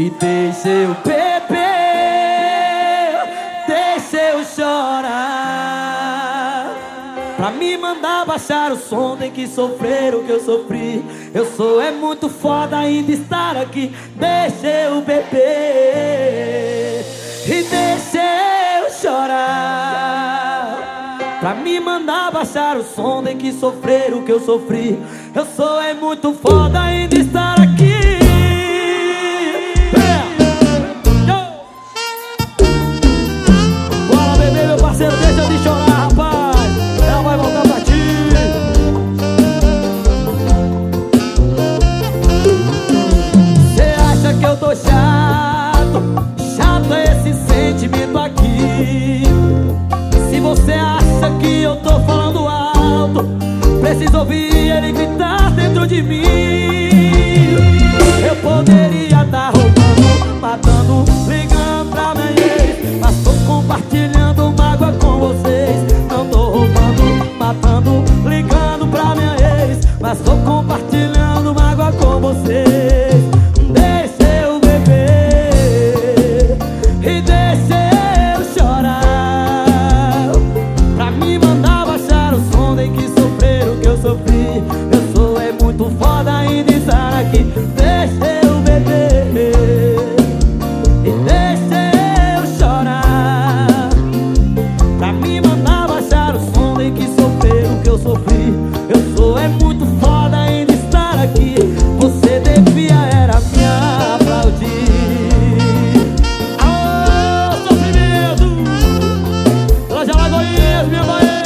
E deixa eu beber, deixa eu chorar. Pra me mandar baixar o som, tem que sofrer o que eu sofri. Eu sou é muito foda ainda estar aqui. Deixa eu beber e deixa eu chorar. Pra me mandar baixar o som, tem que sofrer o que eu sofri. Eu sou é muito foda ainda ouvir ele gritar dentro de mim. Eu poderia tá Eu sou é muito foda ainda estar aqui. Você devia era me aplaudir. Aô, sofrimento! Loja Lagoinhas, minha Bahia!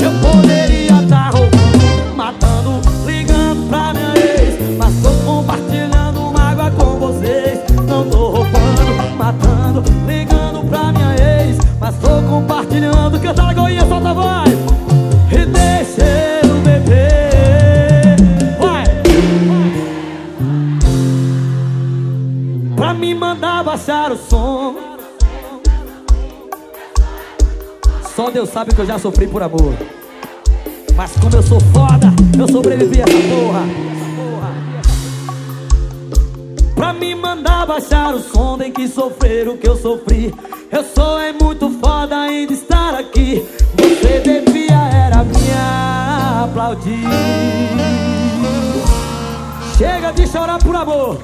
Eu poderia estar roubando, matando, ligando pra minha ex Mas tô compartilhando mágoa com vocês Não tô roubando, matando, ligando compartilhando, canta Lagoinha, solta a voz E deixa eu beber. Vai! Pra me mandar baixar o som. Só Deus sabe que eu já sofri por amor. Mas como eu sou foda, eu sobrevivi a essa porra. Pra me mandar baixar o som tem que sofrer o que eu sofri. Eu sou aplaudir. Chega de chorar por amor